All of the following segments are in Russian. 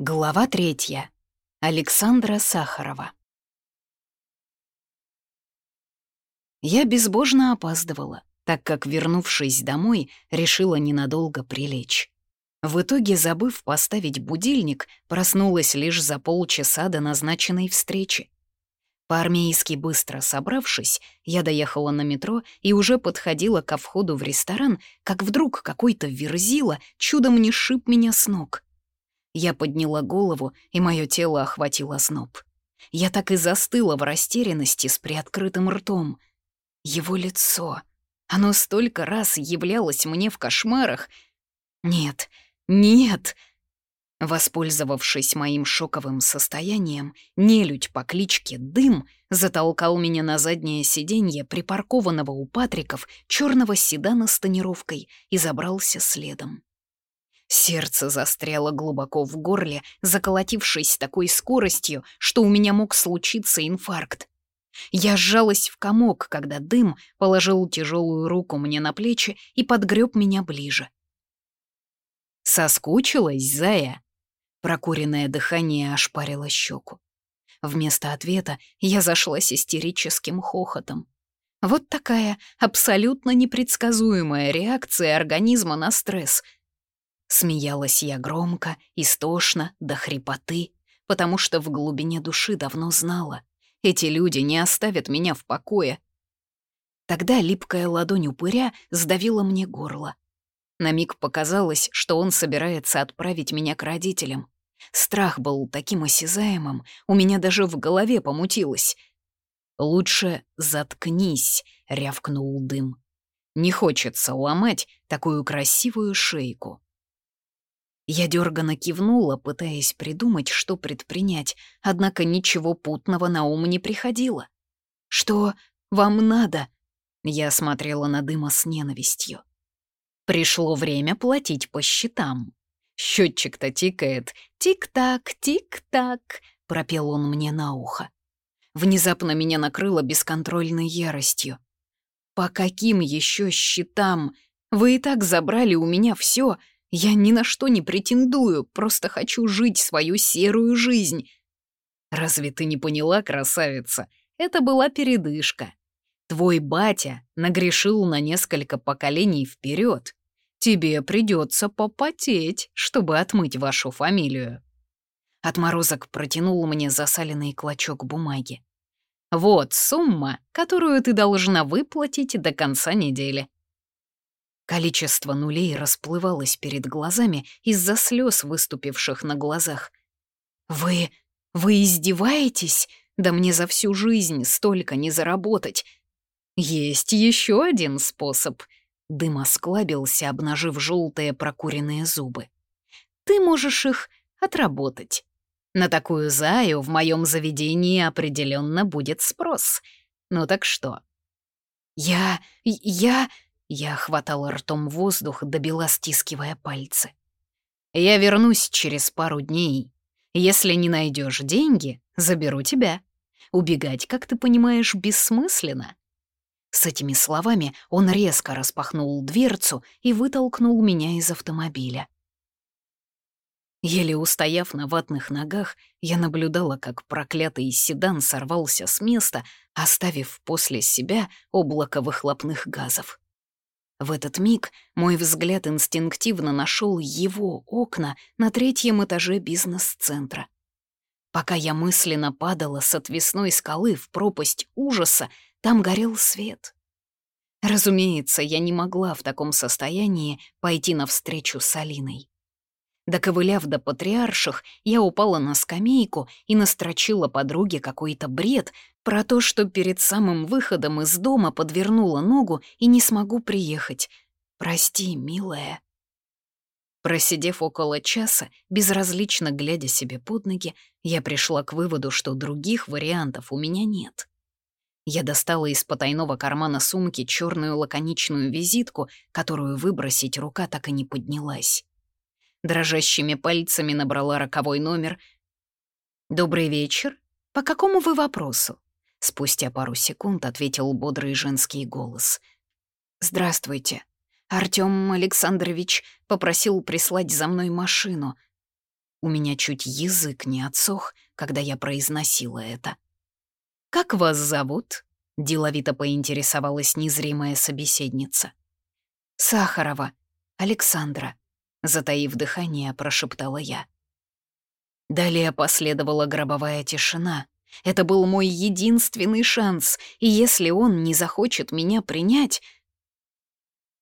Глава третья. Александра Сахарова. Я безбожно опаздывала, так как, вернувшись домой, решила ненадолго прилечь. В итоге, забыв поставить будильник, проснулась лишь за полчаса до назначенной встречи. По-армейски быстро собравшись, я доехала на метро и уже подходила ко входу в ресторан, как вдруг какой-то верзила чудом не шиб меня с ног — я подняла голову, и мое тело охватило сноб. Я так и застыла в растерянности с приоткрытым ртом. Его лицо. Оно столько раз являлось мне в кошмарах. Нет, нет. Воспользовавшись моим шоковым состоянием, нелюдь по кличке Дым затолкал меня на заднее сиденье припаркованного у Патриков черного седана с тонировкой и забрался следом. Сердце застряло глубоко в горле, заколотившись такой скоростью, что у меня мог случиться инфаркт. Я сжалась в комок, когда дым положил тяжелую руку мне на плечи и подгреб меня ближе. «Соскучилась, зая?» Прокуренное дыхание ошпарило щеку. Вместо ответа я зашлась истерическим хохотом. Вот такая абсолютно непредсказуемая реакция организма на стресс — Смеялась я громко, истошно, до хрипоты, потому что в глубине души давно знала. Эти люди не оставят меня в покое. Тогда липкая ладонь упыря сдавила мне горло. На миг показалось, что он собирается отправить меня к родителям. Страх был таким осязаемым, у меня даже в голове помутилось. «Лучше заткнись», — рявкнул дым. «Не хочется ломать такую красивую шейку». Я дёрганно кивнула, пытаясь придумать, что предпринять, однако ничего путного на ум не приходило. «Что вам надо?» Я смотрела на дыма с ненавистью. Пришло время платить по счетам. Счетчик-то тикает. Тик-так, тик-так, пропел он мне на ухо. Внезапно меня накрыло бесконтрольной яростью. По каким еще счетам? Вы и так забрали у меня все, я ни на что не претендую, просто хочу жить свою серую жизнь. Разве ты не поняла, красавица? Это была передышка. Твой батя нагрешил на несколько поколений вперед. Тебе придется попотеть, чтобы отмыть вашу фамилию. Отморозок протянул мне засаленный клочок бумаги. Вот сумма, которую ты должна выплатить до конца недели. Количество нулей расплывалось перед глазами из-за слез, выступивших на глазах. «Вы... вы издеваетесь? Да мне за всю жизнь столько не заработать!» «Есть еще один способ», — дым осклабился, обнажив желтые прокуренные зубы. «Ты можешь их отработать. На такую заю в моем заведении определенно будет спрос. Ну так что?» «Я... я...» Я хватала ртом воздух, добила, стискивая пальцы. «Я вернусь через пару дней. Если не найдешь деньги, заберу тебя. Убегать, как ты понимаешь, бессмысленно». С этими словами он резко распахнул дверцу и вытолкнул меня из автомобиля. Еле устояв на ватных ногах, я наблюдала, как проклятый седан сорвался с места, оставив после себя облако выхлопных газов. В этот миг мой взгляд инстинктивно нашел его окна на третьем этаже бизнес-центра. Пока я мысленно падала с отвесной скалы в пропасть ужаса, там горел свет. Разумеется, я не могла в таком состоянии пойти навстречу с Алиной. Доковыляв до патриарших, я упала на скамейку и настрочила подруге какой-то бред про то, что перед самым выходом из дома подвернула ногу и не смогу приехать. Прости, милая. Просидев около часа, безразлично глядя себе под ноги, я пришла к выводу, что других вариантов у меня нет. Я достала из потайного кармана сумки черную лаконичную визитку, которую выбросить рука так и не поднялась дрожащими пальцами набрала роковой номер. «Добрый вечер. По какому вы вопросу?» Спустя пару секунд ответил бодрый женский голос. «Здравствуйте. Артём Александрович попросил прислать за мной машину». У меня чуть язык не отсох, когда я произносила это. «Как вас зовут?» — деловито поинтересовалась незримая собеседница. «Сахарова, Александра», — затаив дыхание, прошептала я. Далее последовала гробовая тишина. Это был мой единственный шанс, и если он не захочет меня принять...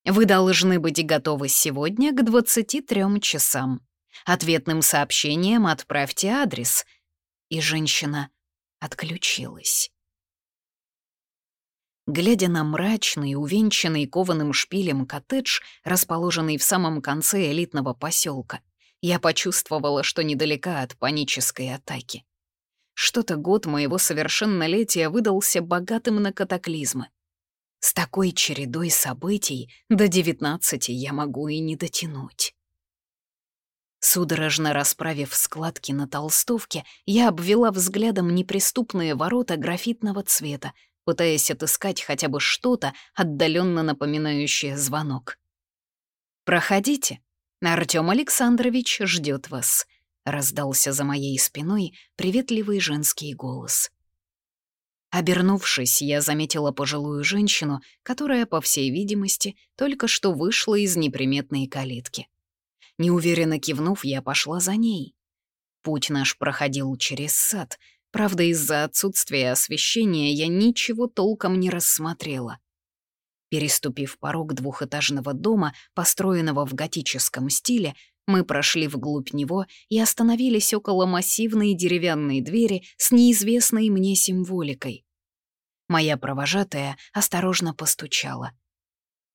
Вы должны быть готовы сегодня к 23 часам. Ответным сообщением отправьте адрес. И женщина отключилась. Глядя на мрачный, увенчанный кованым шпилем коттедж, расположенный в самом конце элитного поселка, я почувствовала, что недалека от панической атаки. Что-то год моего совершеннолетия выдался богатым на катаклизмы. С такой чередой событий до девятнадцати я могу и не дотянуть. Судорожно расправив складки на толстовке, я обвела взглядом неприступные ворота графитного цвета, пытаясь отыскать хотя бы что-то, отдаленно напоминающее звонок. «Проходите», Артём Александрович ждет вас», — раздался за моей спиной приветливый женский голос. Обернувшись, я заметила пожилую женщину, которая, по всей видимости, только что вышла из неприметной калитки. Неуверенно кивнув, я пошла за ней. Путь наш проходил через сад, правда, из-за отсутствия освещения я ничего толком не рассмотрела. Переступив порог двухэтажного дома, построенного в готическом стиле, мы прошли вглубь него и остановились около массивной деревянной двери с неизвестной мне символикой. Моя провожатая осторожно постучала.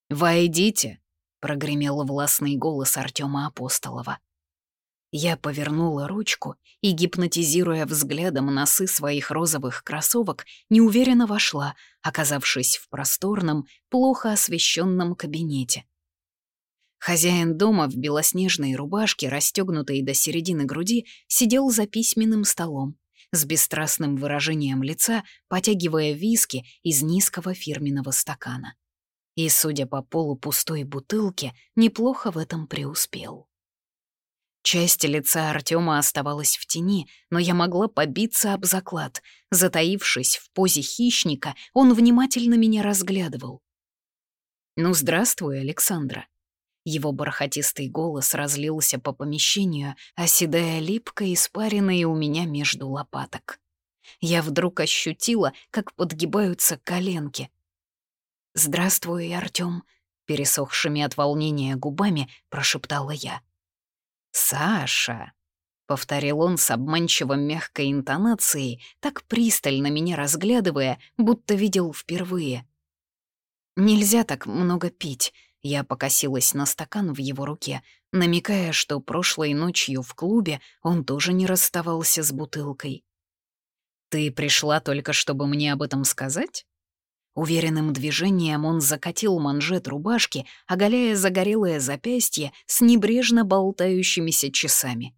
«Войдите!» — прогремел властный голос Артема Апостолова. Я повернула ручку и, гипнотизируя взглядом носы своих розовых кроссовок, неуверенно вошла, оказавшись в просторном, плохо освещенном кабинете. Хозяин дома в белоснежной рубашке, расстегнутой до середины груди, сидел за письменным столом, с бесстрастным выражением лица, потягивая виски из низкого фирменного стакана. И, судя по полупустой бутылке, неплохо в этом преуспел. Часть лица Артема оставалась в тени, но я могла побиться об заклад. Затаившись в позе хищника, он внимательно меня разглядывал. «Ну, здравствуй, Александра». Его бархатистый голос разлился по помещению, оседая липко испаренной у меня между лопаток. Я вдруг ощутила, как подгибаются коленки. «Здравствуй, Артём», — пересохшими от волнения губами прошептала я. «Саша!» — повторил он с обманчиво мягкой интонацией, так пристально меня разглядывая, будто видел впервые. «Нельзя так много пить», — я покосилась на стакан в его руке, намекая, что прошлой ночью в клубе он тоже не расставался с бутылкой. «Ты пришла только, чтобы мне об этом сказать?» Уверенным движением он закатил манжет рубашки, оголяя загорелое запястье с небрежно болтающимися часами.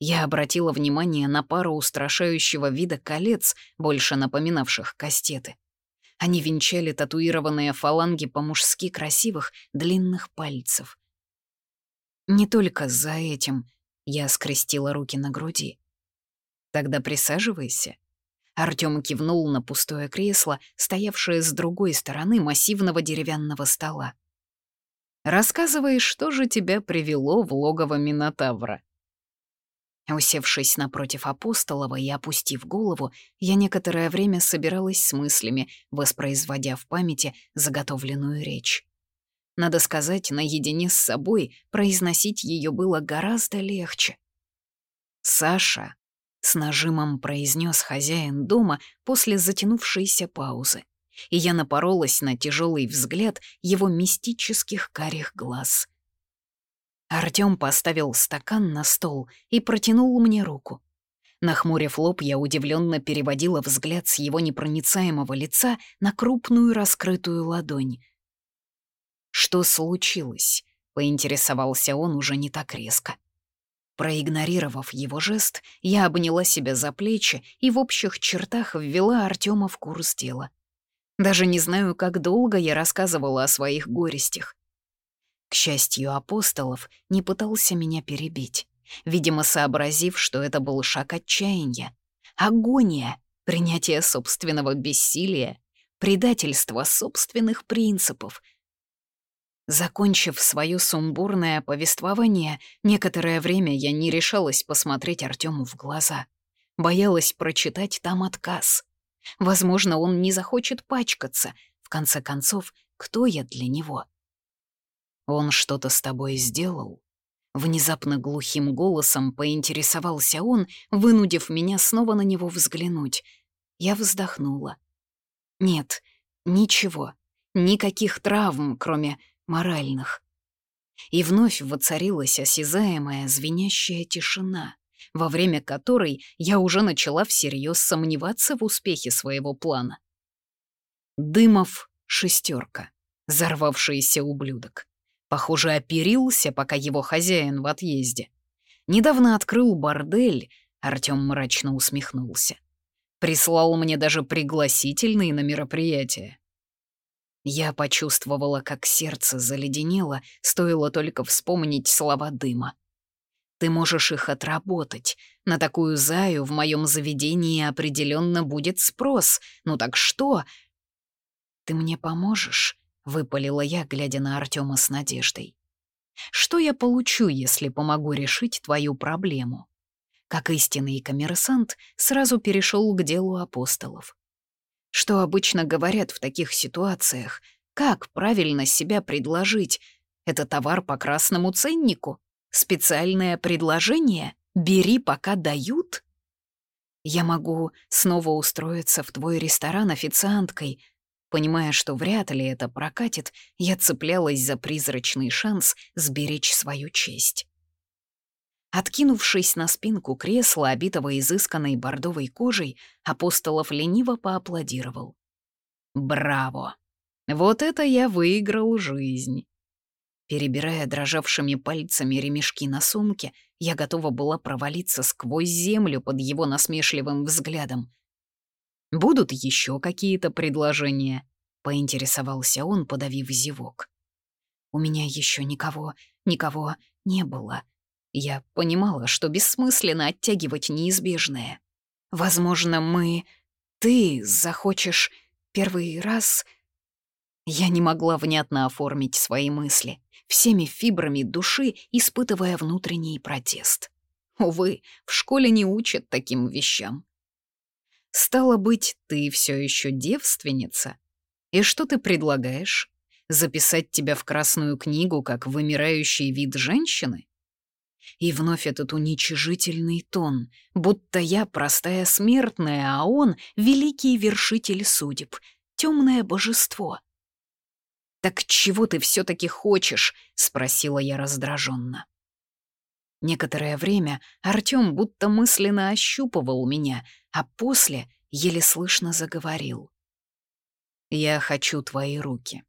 Я обратила внимание на пару устрашающего вида колец, больше напоминавших кастеты. Они венчали татуированные фаланги по-мужски красивых длинных пальцев. «Не только за этим», — я скрестила руки на груди. «Тогда присаживайся», Артём кивнул на пустое кресло, стоявшее с другой стороны массивного деревянного стола. «Рассказывай, что же тебя привело в логово Минотавра?» Усевшись напротив Апостолова и опустив голову, я некоторое время собиралась с мыслями, воспроизводя в памяти заготовленную речь. Надо сказать, наедине с собой произносить ее было гораздо легче. «Саша», с нажимом произнес хозяин дома после затянувшейся паузы. И я напоролась на тяжелый взгляд его мистических карих глаз. Артём поставил стакан на стол и протянул мне руку. Нахмурив лоб, я удивленно переводила взгляд с его непроницаемого лица на крупную раскрытую ладонь. «Что случилось?» — поинтересовался он уже не так резко. Проигнорировав его жест, я обняла себя за плечи и в общих чертах ввела Артема в курс дела. Даже не знаю, как долго я рассказывала о своих горестях. К счастью, Апостолов не пытался меня перебить. видимо, сообразив, что это был шаг отчаяния. Агония, принятие собственного бессилия, предательство собственных принципов. Закончив свое сумбурное повествование, некоторое время я не решалась посмотреть Артему в глаза. Боялась прочитать там отказ. Возможно, он не захочет пачкаться. В конце концов, кто я для него? «Он что-то с тобой сделал?» Внезапно глухим голосом поинтересовался он, вынудив меня снова на него взглянуть. Я вздохнула. Нет, ничего, никаких травм, кроме моральных. И вновь воцарилась осязаемая звенящая тишина, во время которой я уже начала всерьез сомневаться в успехе своего плана. Дымов — шестерка, взорвавшийся ублюдок. Похоже, оперился, пока его хозяин в отъезде. Недавно открыл бордель, Артём мрачно усмехнулся. Прислал мне даже пригласительные на мероприятие. Я почувствовала, как сердце заледенело, стоило только вспомнить слова дыма. Ты можешь их отработать. На такую заю в моем заведении определенно будет спрос. Ну так что? Ты мне поможешь? — выпалила я, глядя на Артема с надеждой. «Что я получу, если помогу решить твою проблему?» Как истинный коммерсант, сразу перешел к делу апостолов. Что обычно говорят в таких ситуациях? Как правильно себя предложить? Это товар по красному ценнику? Специальное предложение? Бери, пока дают? Я могу снова устроиться в твой ресторан официанткой, Понимая, что вряд ли это прокатит, я цеплялась за призрачный шанс сберечь свою честь. Откинувшись на спинку кресла, обитого изысканной бордовой кожей, Апостолов лениво поаплодировал. «Браво! Вот это я выиграл жизнь!» Перебирая дрожавшими пальцами ремешки на сумке, я готова была провалиться сквозь землю под его насмешливым взглядом. Будут еще какие-то предложения?» — поинтересовался он, подавив зевок. «У меня еще никого, никого не было. Я понимала, что бессмысленно оттягивать неизбежное. Возможно, мы... Ты захочешь первый раз...» Я не могла внятно оформить свои мысли, всеми фибрами души испытывая внутренний протест. Увы, в школе не учат таким вещам. Стало быть, ты все еще девственница? И что ты предлагаешь? Записать тебя в Красную книгу как вымирающий вид женщины? И вновь этот уничижительный тон, будто я простая смертная, а он — великий вершитель судеб, темное божество. «Так чего ты все таки хочешь?» — спросила я раздраженно. Некоторое время Артём будто мысленно ощупывал меня, а после еле слышно заговорил. «Я хочу твои руки,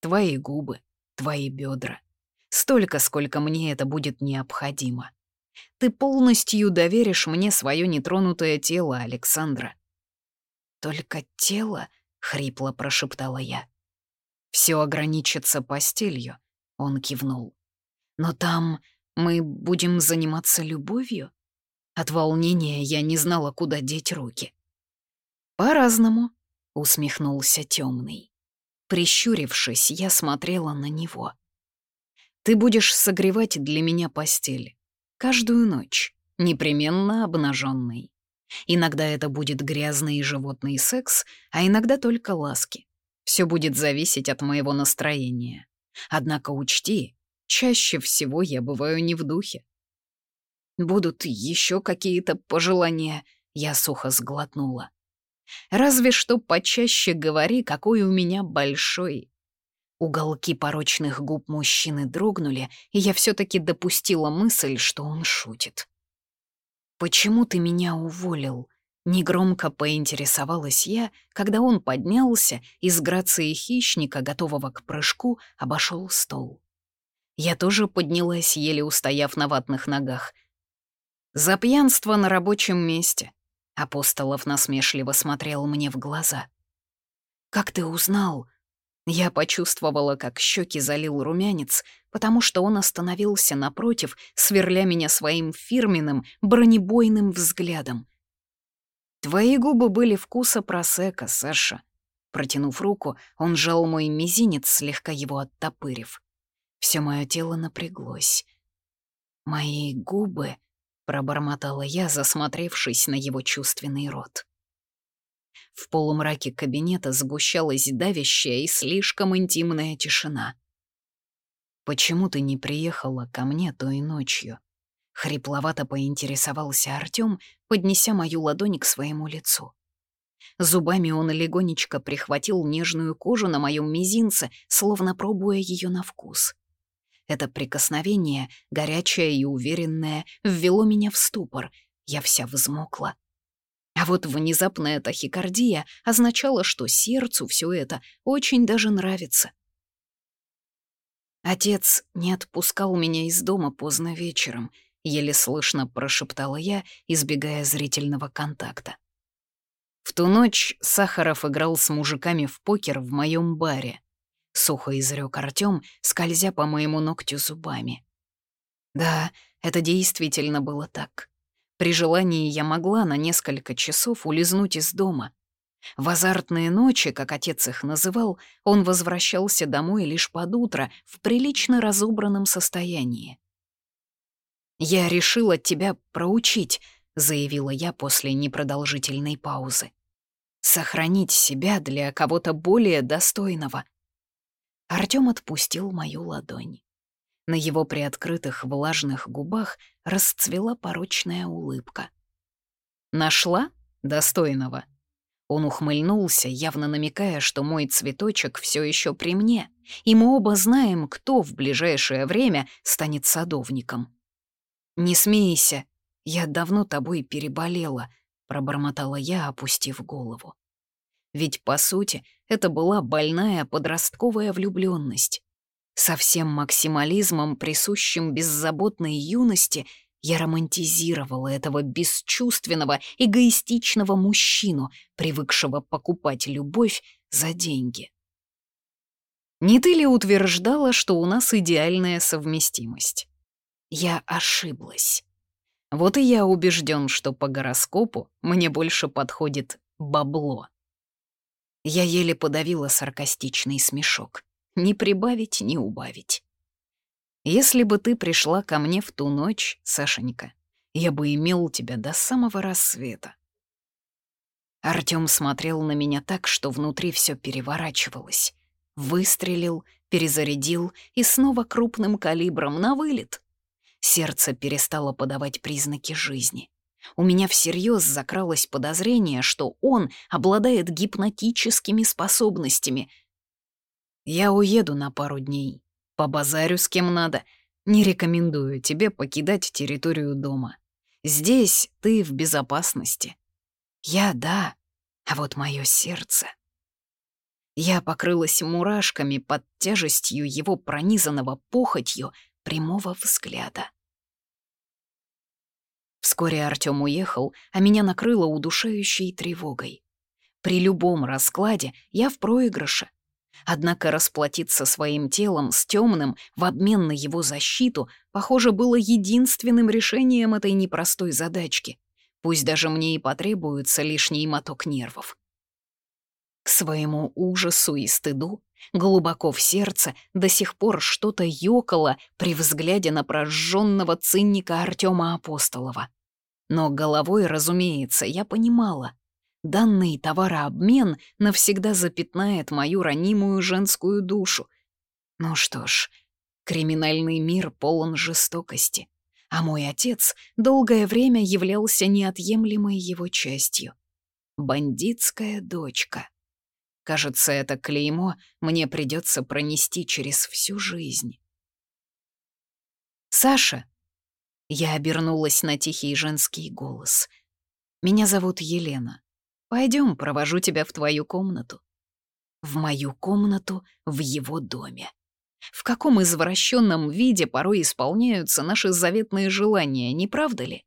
твои губы, твои бедра. Столько, сколько мне это будет необходимо. Ты полностью доверишь мне свое нетронутое тело, Александра». «Только тело?» — хрипло прошептала я. Все ограничится постелью», — он кивнул. «Но там мы будем заниматься любовью? От волнения я не знала, куда деть руки. По-разному, усмехнулся темный. Прищурившись, я смотрела на него. Ты будешь согревать для меня постель. Каждую ночь, непременно обнаженный. Иногда это будет грязный и животный секс, а иногда только ласки. Все будет зависеть от моего настроения. Однако учти, Чаще всего я бываю не в духе. Будут еще какие-то пожелания, я сухо сглотнула. Разве что почаще говори, какой у меня большой. Уголки порочных губ мужчины дрогнули, и я все таки допустила мысль, что он шутит. «Почему ты меня уволил?» Негромко поинтересовалась я, когда он поднялся и с грацией хищника, готового к прыжку, обошел стол. Я тоже поднялась, еле устояв на ватных ногах. «За пьянство на рабочем месте», — Апостолов насмешливо смотрел мне в глаза. «Как ты узнал?» Я почувствовала, как щеки залил румянец, потому что он остановился напротив, сверля меня своим фирменным, бронебойным взглядом. «Твои губы были вкуса просека, Саша». Протянув руку, он сжал мой мизинец, слегка его оттопырив. Все мое тело напряглось. «Мои губы», — пробормотала я, засмотревшись на его чувственный рот. В полумраке кабинета сгущалась давящая и слишком интимная тишина. «Почему ты не приехала ко мне той ночью?» Хрипловато поинтересовался Артём, поднеся мою ладонь к своему лицу. Зубами он легонечко прихватил нежную кожу на моем мизинце, словно пробуя ее на вкус. Это прикосновение, горячее и уверенное, ввело меня в ступор. Я вся взмокла. А вот внезапная тахикардия означала, что сердцу все это очень даже нравится. Отец не отпускал меня из дома поздно вечером, еле слышно прошептала я, избегая зрительного контакта. В ту ночь Сахаров играл с мужиками в покер в моем баре. Сухо изрек Артём, скользя по моему ногтю зубами. Да, это действительно было так. При желании я могла на несколько часов улизнуть из дома. В азартные ночи, как отец их называл, он возвращался домой лишь под утро в прилично разобранном состоянии. «Я решила тебя проучить», — заявила я после непродолжительной паузы. «Сохранить себя для кого-то более достойного». Артём отпустил мою ладонь. На его приоткрытых влажных губах расцвела порочная улыбка. «Нашла достойного?» Он ухмыльнулся, явно намекая, что мой цветочек все еще при мне, и мы оба знаем, кто в ближайшее время станет садовником. «Не смейся, я давно тобой переболела», — пробормотала я, опустив голову. Ведь, по сути, это была больная подростковая влюбленность. Со всем максимализмом, присущим беззаботной юности, я романтизировала этого бесчувственного, эгоистичного мужчину, привыкшего покупать любовь за деньги. Не ты ли утверждала, что у нас идеальная совместимость? Я ошиблась. Вот и я убежден, что по гороскопу мне больше подходит бабло. Я еле подавила саркастичный смешок. Ни прибавить, ни убавить. Если бы ты пришла ко мне в ту ночь, Сашенька, я бы имел тебя до самого рассвета. Артём смотрел на меня так, что внутри все переворачивалось. Выстрелил, перезарядил и снова крупным калибром на вылет. Сердце перестало подавать признаки жизни. У меня всерьез закралось подозрение, что он обладает гипнотическими способностями, я уеду на пару дней. Побазарю с кем надо. Не рекомендую тебе покидать территорию дома. Здесь ты в безопасности. Я — да, а вот мое сердце... Я покрылась мурашками под тяжестью его пронизанного похотью прямого взгляда. Вскоре Артём уехал, а меня накрыло удушающей тревогой. При любом раскладе я в проигрыше. Однако расплатиться своим телом с темным в обмен на его защиту, похоже, было единственным решением этой непростой задачки. Пусть даже мне и потребуется лишний моток нервов. К своему ужасу и стыду глубоко в сердце до сих пор что-то ёкало при взгляде на прожженного цинника Артема Апостолова. Но головой, разумеется, я понимала, Данный товарообмен навсегда запятнает мою ранимую женскую душу. Ну что ж, криминальный мир полон жестокости, а мой отец долгое время являлся неотъемлемой его частью. Бандитская дочка. Кажется, это клеймо мне придется пронести через всю жизнь. «Саша!» Я обернулась на тихий женский голос. «Меня зовут Елена. Пойдем, провожу тебя в твою комнату. В мою комнату в его доме. В каком извращенном виде порой исполняются наши заветные желания, не правда ли?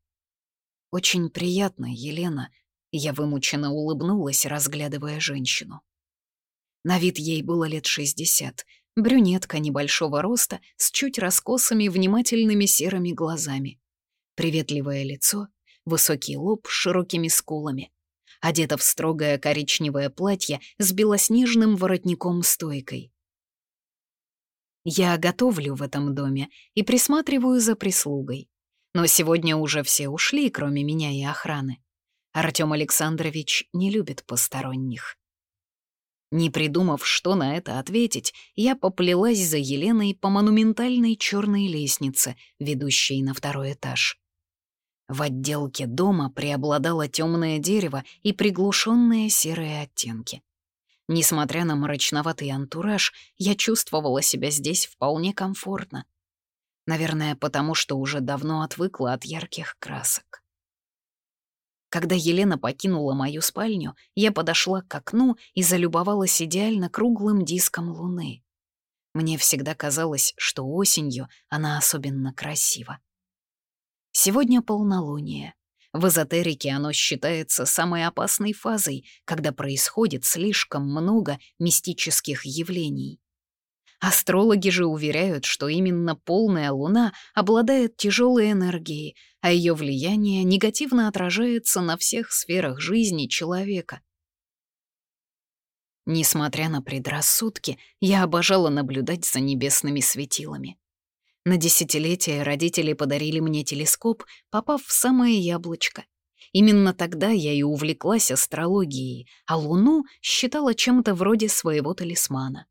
Очень приятно, Елена. Я вымученно улыбнулась, разглядывая женщину. На вид ей было лет 60. Брюнетка небольшого роста с чуть раскосыми внимательными серыми глазами. Приветливое лицо, высокий лоб с широкими скулами. Одета в строгое коричневое платье с белоснежным воротником-стойкой. Я готовлю в этом доме и присматриваю за прислугой. Но сегодня уже все ушли, кроме меня и охраны. Артём Александрович не любит посторонних. Не придумав, что на это ответить, я поплелась за Еленой по монументальной черной лестнице, ведущей на второй этаж. В отделке дома преобладало темное дерево и приглушенные серые оттенки. Несмотря на мрачноватый антураж, я чувствовала себя здесь вполне комфортно. Наверное, потому что уже давно отвыкла от ярких красок. Когда Елена покинула мою спальню, я подошла к окну и залюбовалась идеально круглым диском луны. Мне всегда казалось, что осенью она особенно красива. Сегодня полнолуние. В эзотерике оно считается самой опасной фазой, когда происходит слишком много мистических явлений. Астрологи же уверяют, что именно полная луна обладает тяжелой энергией, а ее влияние негативно отражается на всех сферах жизни человека. Несмотря на предрассудки, я обожала наблюдать за небесными светилами. На десятилетие родители подарили мне телескоп, попав в самое яблочко. Именно тогда я и увлеклась астрологией, а Луну считала чем-то вроде своего талисмана.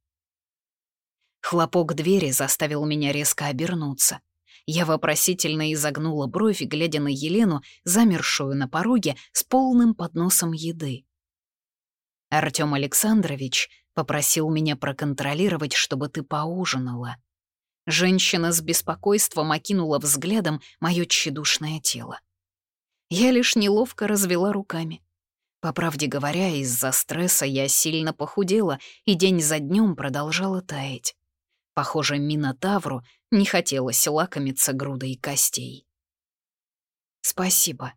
Хлопок двери заставил меня резко обернуться. Я вопросительно изогнула бровь, глядя на Елену, замершую на пороге с полным подносом еды. Артём Александрович попросил меня проконтролировать, чтобы ты поужинала. Женщина с беспокойством окинула взглядом моё тщедушное тело. Я лишь неловко развела руками. По правде говоря, из-за стресса я сильно похудела и день за днем продолжала таять. Похоже, Минотавру не хотелось лакомиться грудой костей. «Спасибо».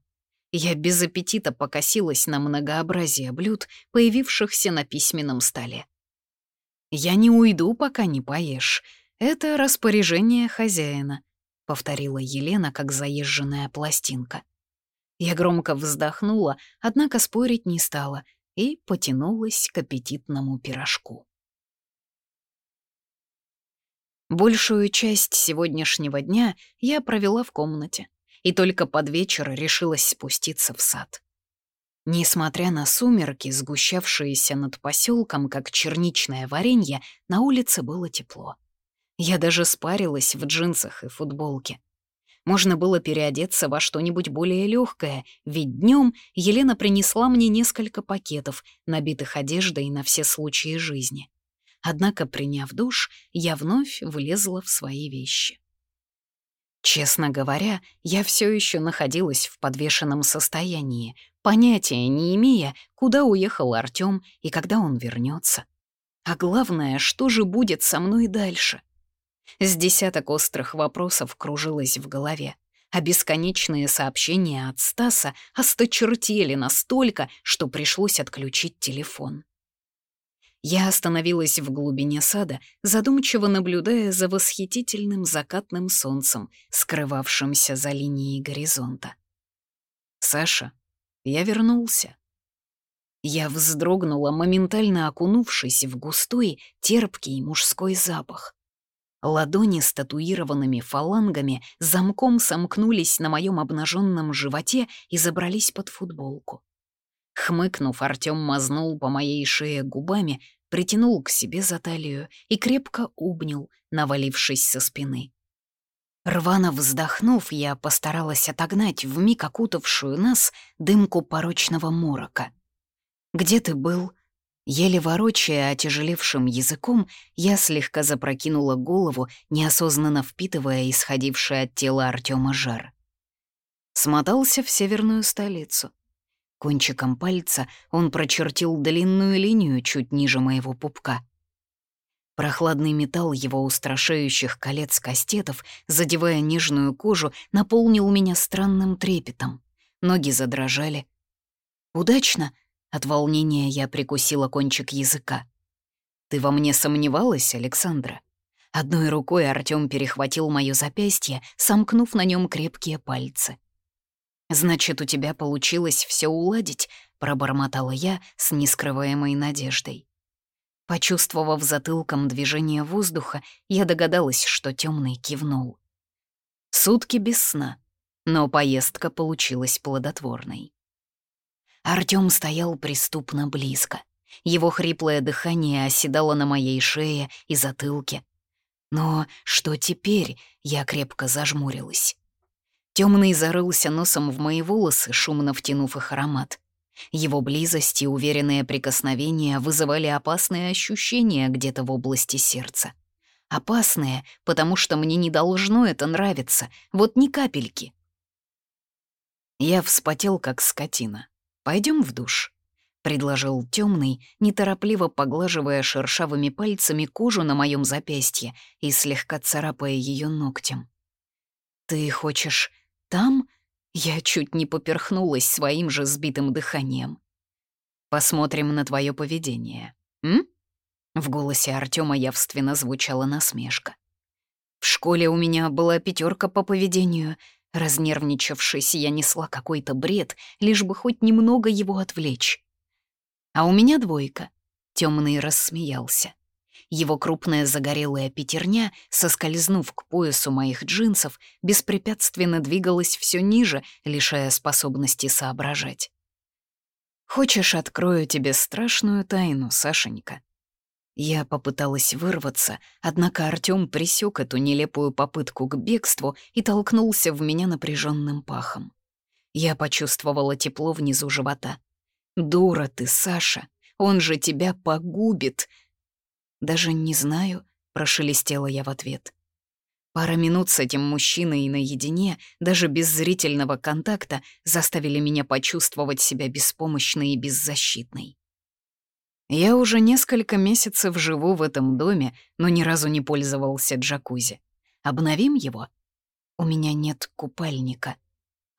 Я без аппетита покосилась на многообразие блюд, появившихся на письменном столе. «Я не уйду, пока не поешь. Это распоряжение хозяина», — повторила Елена, как заезженная пластинка. Я громко вздохнула, однако спорить не стала и потянулась к аппетитному пирожку. Большую часть сегодняшнего дня я провела в комнате, и только под вечер решилась спуститься в сад. Несмотря на сумерки, сгущавшиеся над поселком, как черничное варенье, на улице было тепло. Я даже спарилась в джинсах и футболке. Можно было переодеться во что-нибудь более легкое, ведь днем Елена принесла мне несколько пакетов, набитых одеждой на все случаи жизни. Однако, приняв душ, я вновь влезла в свои вещи. Честно говоря, я все еще находилась в подвешенном состоянии, понятия не имея, куда уехал Артём и когда он вернется. А главное, что же будет со мной дальше? С десяток острых вопросов кружилось в голове, а бесконечные сообщения от Стаса осточертели настолько, что пришлось отключить телефон. Я остановилась в глубине сада, задумчиво наблюдая за восхитительным закатным солнцем, скрывавшимся за линией горизонта. «Саша, я вернулся». Я вздрогнула, моментально окунувшись в густой, терпкий мужской запах. Ладони с татуированными фалангами замком сомкнулись на моем обнаженном животе и забрались под футболку. Хмыкнув, Артём мазнул по моей шее губами, притянул к себе за талию и крепко обнял, навалившись со спины. Рвано вздохнув, я постаралась отогнать вмиг окутавшую нас дымку порочного морока. «Где ты был?» Еле ворочая отяжелевшим языком, я слегка запрокинула голову, неосознанно впитывая исходивший от тела Артема жар. Смотался в северную столицу. Кончиком пальца он прочертил длинную линию чуть ниже моего пупка. Прохладный металл его устрашающих колец-кастетов, задевая нежную кожу, наполнил меня странным трепетом. Ноги задрожали. «Удачно!» — от волнения я прикусила кончик языка. Ты во мне сомневалась, Александра? Одной рукой Артём перехватил моё запястье, сомкнув на нём крепкие пальцы. «Значит, у тебя получилось всё уладить», — пробормотала я с нескрываемой надеждой. Почувствовав затылком движение воздуха, я догадалась, что темный кивнул. Сутки без сна, но поездка получилась плодотворной. Артём стоял преступно близко. Его хриплое дыхание оседало на моей шее и затылке. Но что теперь? Я крепко зажмурилась. Темный зарылся носом в мои волосы, шумно втянув их аромат. Его близость и уверенные прикосновения вызывали опасные ощущения где-то в области сердца. Опасные, потому что мне не должно это нравиться, вот ни капельки. Я вспотел, как скотина. Пойдем в душ предложил темный, неторопливо поглаживая шершавыми пальцами кожу на моем запястье и слегка царапая ее ногтем. «Ты хочешь там?» Я чуть не поперхнулась своим же сбитым дыханием. «Посмотрим на твое поведение, м?» В голосе Артема явственно звучала насмешка. «В школе у меня была пятерка по поведению», Разнервничавшись, я несла какой-то бред, лишь бы хоть немного его отвлечь. А у меня двойка. Темный рассмеялся. Его крупная загорелая пятерня, соскользнув к поясу моих джинсов, беспрепятственно двигалась все ниже, лишая способности соображать. «Хочешь, открою тебе страшную тайну, Сашенька?» Я попыталась вырваться, однако Артём присек эту нелепую попытку к бегству и толкнулся в меня напряженным пахом. Я почувствовала тепло внизу живота. «Дура ты, Саша, он же тебя погубит!» «Даже не знаю», — прошелестела я в ответ. Пара минут с этим мужчиной наедине, даже без зрительного контакта, заставили меня почувствовать себя беспомощной и беззащитной. Я уже несколько месяцев живу в этом доме, но ни разу не пользовался джакузи. Обновим его? У меня нет купальника.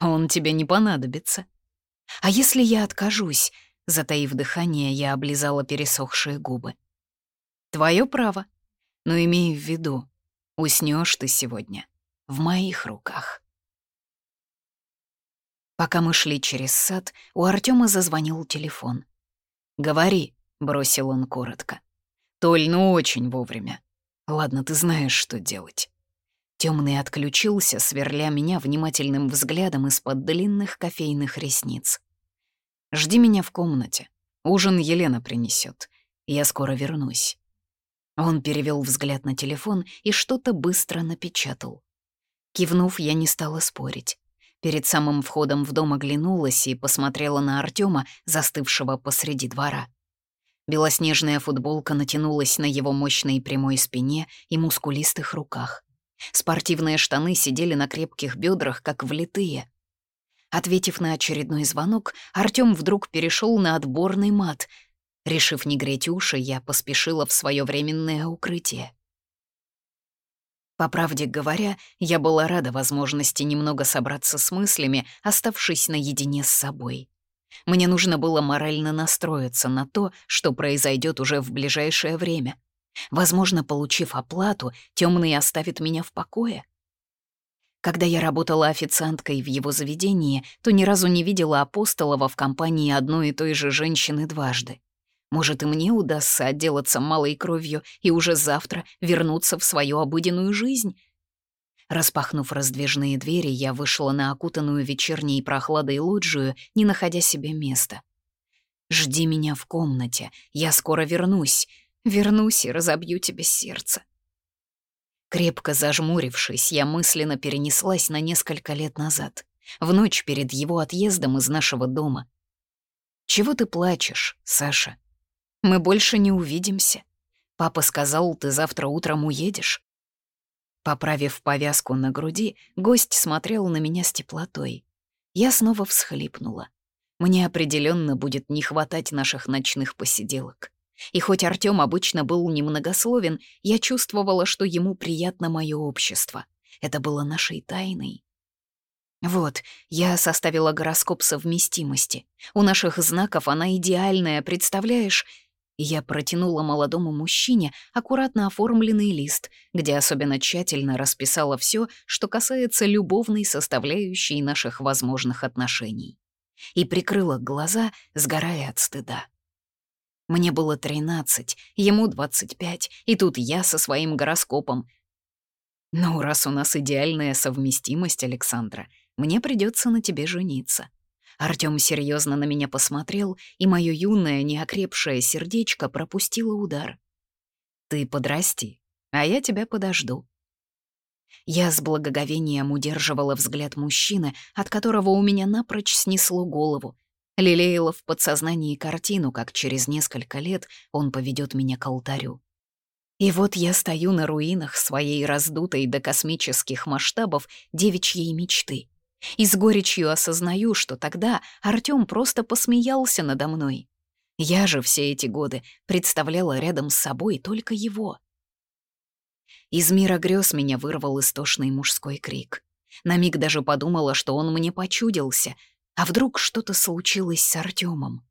Он тебе не понадобится. А если я откажусь? Затаив дыхание, я облизала пересохшие губы. Твое право. Но имей в виду, уснешь ты сегодня в моих руках. Пока мы шли через сад, у Артема зазвонил телефон. «Говори», — бросил он коротко. «Толь, ну очень вовремя. Ладно, ты знаешь, что делать». Темный отключился, сверля меня внимательным взглядом из-под длинных кофейных ресниц. «Жди меня в комнате. Ужин Елена принесет. Я скоро вернусь». Он перевел взгляд на телефон и что-то быстро напечатал. Кивнув, я не стала спорить. Перед самым входом в дом оглянулась и посмотрела на Артема, застывшего посреди двора. Белоснежная футболка натянулась на его мощной прямой спине и мускулистых руках. Спортивные штаны сидели на крепких бедрах, как влитые. Ответив на очередной звонок, Артём вдруг перешел на отборный мат. Решив не греть уши, я поспешила в свое временное укрытие. По правде говоря, я была рада возможности немного собраться с мыслями, оставшись наедине с собой. Мне нужно было морально настроиться на то, что произойдет уже в ближайшее время — Возможно, получив оплату, темный оставит меня в покое. Когда я работала официанткой в его заведении, то ни разу не видела Апостолова в компании одной и той же женщины дважды. Может, и мне удастся отделаться малой кровью и уже завтра вернуться в свою обыденную жизнь? Распахнув раздвижные двери, я вышла на окутанную вечерней прохладой лоджию, не находя себе места. «Жди меня в комнате, я скоро вернусь», Вернусь и разобью тебе сердце. Крепко зажмурившись, я мысленно перенеслась на несколько лет назад, в ночь перед его отъездом из нашего дома. «Чего ты плачешь, Саша? Мы больше не увидимся. Папа сказал, ты завтра утром уедешь». Поправив повязку на груди, гость смотрел на меня с теплотой. Я снова всхлипнула. Мне определенно будет не хватать наших ночных посиделок. И хоть Артём обычно был немногословен, я чувствовала, что ему приятно моё общество. Это было нашей тайной. Вот, я составила гороскоп совместимости. У наших знаков она идеальная, представляешь? Я протянула молодому мужчине аккуратно оформленный лист, где особенно тщательно расписала все, что касается любовной составляющей наших возможных отношений. И прикрыла глаза, сгорая от стыда. Мне было 13, ему 25, и тут я со своим гороскопом. Ну, раз у нас идеальная совместимость, Александра, мне придется на тебе жениться. Артём серьезно на меня посмотрел, и мое юное, неокрепшее сердечко пропустило удар. «Ты подрасти, а я тебя подожду». Я с благоговением удерживала взгляд мужчины, от которого у меня напрочь снесло голову. Лелеяла в подсознании картину, как через несколько лет он поведет меня к алтарю. И вот я стою на руинах своей раздутой до космических масштабов девичьей мечты — и с горечью осознаю, что тогда Артём просто посмеялся надо мной. Я же все эти годы представляла рядом с собой только его. Из мира грез меня вырвал истошный мужской крик. На миг даже подумала, что он мне почудился, а вдруг что-то случилось с Артёмом.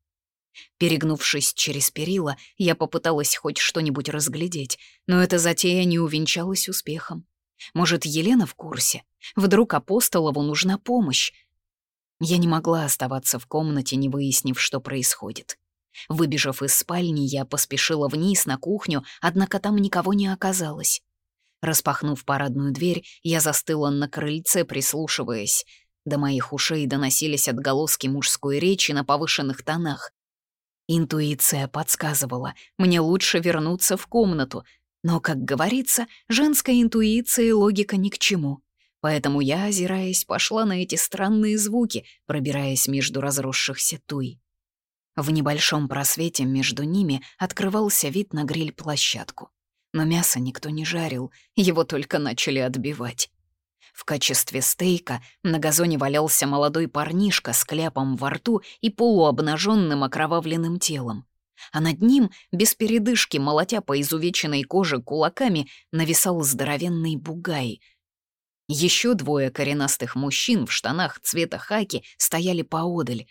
Перегнувшись через перила, я попыталась хоть что-нибудь разглядеть, но эта затея не увенчалась успехом. Может, Елена в курсе? Вдруг Апостолову нужна помощь? Я не могла оставаться в комнате, не выяснив, что происходит. Выбежав из спальни, я поспешила вниз на кухню, однако там никого не оказалось. Распахнув парадную дверь, я застыла на крыльце, прислушиваясь. До моих ушей доносились отголоски мужской речи на повышенных тонах. Интуиция подсказывала, мне лучше вернуться в комнату, но, как говорится, женская интуиция и логика ни к чему. Поэтому я, озираясь, пошла на эти странные звуки, пробираясь между разросшихся туй. В небольшом просвете между ними открывался вид на гриль-площадку. Но мясо никто не жарил, его только начали отбивать. В качестве стейка на газоне валялся молодой парнишка с кляпом во рту и полуобнаженным окровавленным телом а над ним, без передышки, молотя по изувеченной коже кулаками, нависал здоровенный бугай. Еще двое коренастых мужчин в штанах цвета хаки стояли поодаль.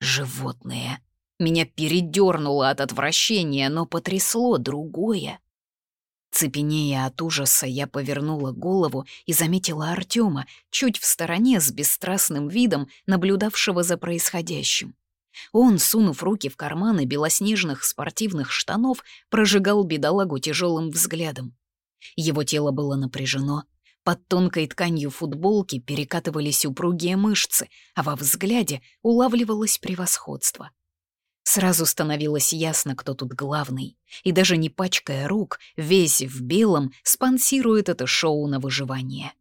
Животные. Меня передернуло от отвращения, но потрясло другое. Цепенея от ужаса, я повернула голову и заметила Артема, чуть в стороне с бесстрастным видом, наблюдавшего за происходящим. Он, сунув руки в карманы белоснежных спортивных штанов, прожигал бедолагу тяжелым взглядом. Его тело было напряжено, под тонкой тканью футболки перекатывались упругие мышцы, а во взгляде улавливалось превосходство. Сразу становилось ясно, кто тут главный, и даже не пачкая рук, весь в белом, спонсирует это шоу на выживание.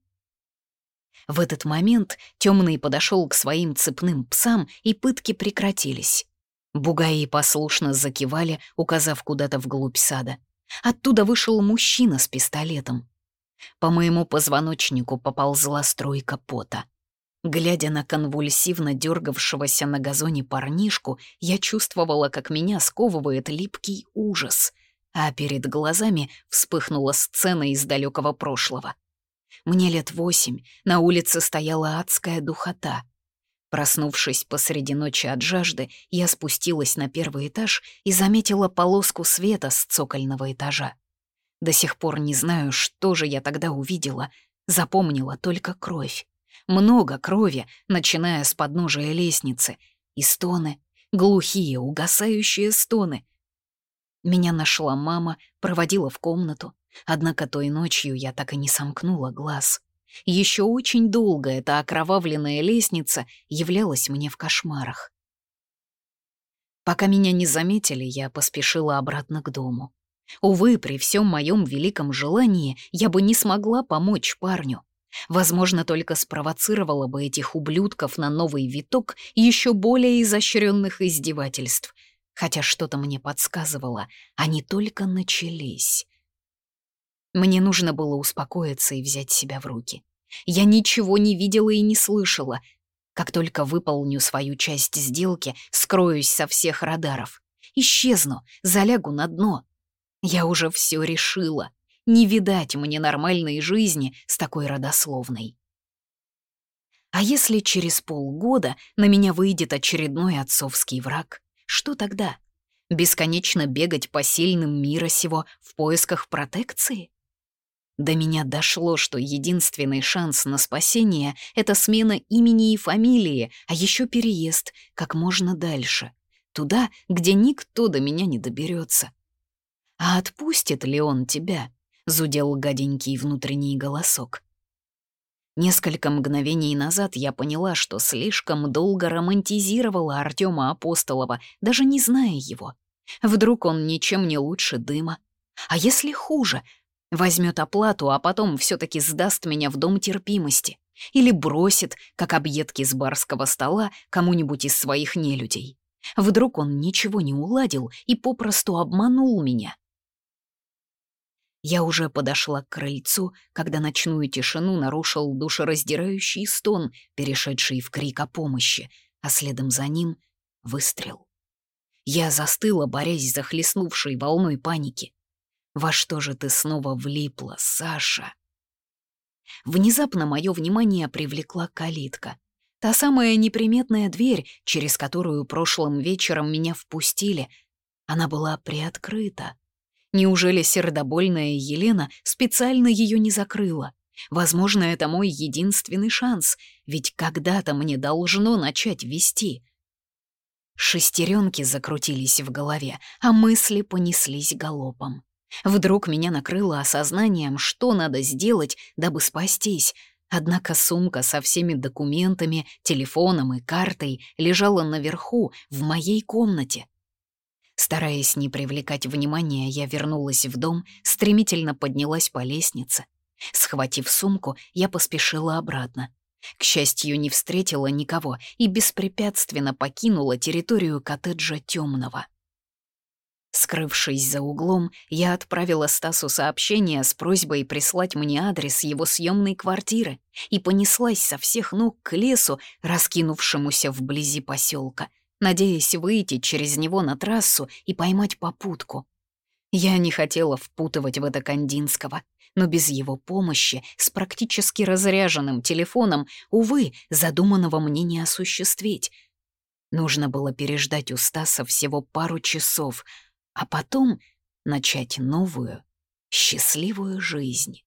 В этот момент темный подошел к своим цепным псам, и пытки прекратились. Бугаи послушно закивали, указав куда-то вглубь сада. Оттуда вышел мужчина с пистолетом. По моему позвоночнику поползла струйка пота. Глядя на конвульсивно дергавшегося на газоне парнишку, я чувствовала, как меня сковывает липкий ужас, а перед глазами вспыхнула сцена из далекого прошлого. Мне лет восемь, на улице стояла адская духота. Проснувшись посреди ночи от жажды, я спустилась на первый этаж и заметила полоску света с цокольного этажа. До сих пор не знаю, что же я тогда увидела. Запомнила только кровь. Много крови, начиная с подножия лестницы. И стоны, глухие, угасающие стоны. Меня нашла мама, проводила в комнату. Однако той ночью я так и не сомкнула глаз. Еще очень долго эта окровавленная лестница являлась мне в кошмарах. Пока меня не заметили, я поспешила обратно к дому. Увы, при всем моем великом желании я бы не смогла помочь парню. Возможно, только спровоцировала бы этих ублюдков на новый виток еще более изощренных издевательств. Хотя что-то мне подсказывало, они только начались. Мне нужно было успокоиться и взять себя в руки. Я ничего не видела и не слышала. Как только выполню свою часть сделки, скроюсь со всех радаров. Исчезну, залягу на дно. Я уже все решила. Не видать мне нормальной жизни с такой родословной. А если через полгода на меня выйдет очередной отцовский враг, что тогда? Бесконечно бегать по сильным мира сего в поисках протекции? До меня дошло, что единственный шанс на спасение — это смена имени и фамилии, а еще переезд как можно дальше, туда, где никто до меня не доберется. «А отпустит ли он тебя?» — зудел гаденький внутренний голосок. Несколько мгновений назад я поняла, что слишком долго романтизировала Артема Апостолова, даже не зная его. Вдруг он ничем не лучше дыма. А если хуже? Возьмет оплату, а потом все таки сдаст меня в дом терпимости. Или бросит, как объедки с барского стола, кому-нибудь из своих нелюдей. Вдруг он ничего не уладил и попросту обманул меня. Я уже подошла к крыльцу, когда ночную тишину нарушил душераздирающий стон, перешедший в крик о помощи, а следом за ним — выстрел. Я застыла, борясь с захлестнувшей волной паники. «Во что же ты снова влипла, Саша?» Внезапно мое внимание привлекла калитка. Та самая неприметная дверь, через которую прошлым вечером меня впустили. Она была приоткрыта. Неужели сердобольная Елена специально ее не закрыла? Возможно, это мой единственный шанс, ведь когда-то мне должно начать вести. Шестеренки закрутились в голове, а мысли понеслись галопом. Вдруг меня накрыло осознанием, что надо сделать, дабы спастись. Однако сумка со всеми документами, телефоном и картой лежала наверху, в моей комнате. Стараясь не привлекать внимания, я вернулась в дом, стремительно поднялась по лестнице. Схватив сумку, я поспешила обратно. К счастью, не встретила никого и беспрепятственно покинула территорию коттеджа Темного. Скрывшись за углом, я отправила Стасу сообщение с просьбой прислать мне адрес его съемной квартиры и понеслась со всех ног к лесу, раскинувшемуся вблизи поселка надеясь выйти через него на трассу и поймать попутку. Я не хотела впутывать в это Кандинского, но без его помощи, с практически разряженным телефоном, увы, задуманного мне не осуществить. Нужно было переждать у Стаса всего пару часов, а потом начать новую, счастливую жизнь.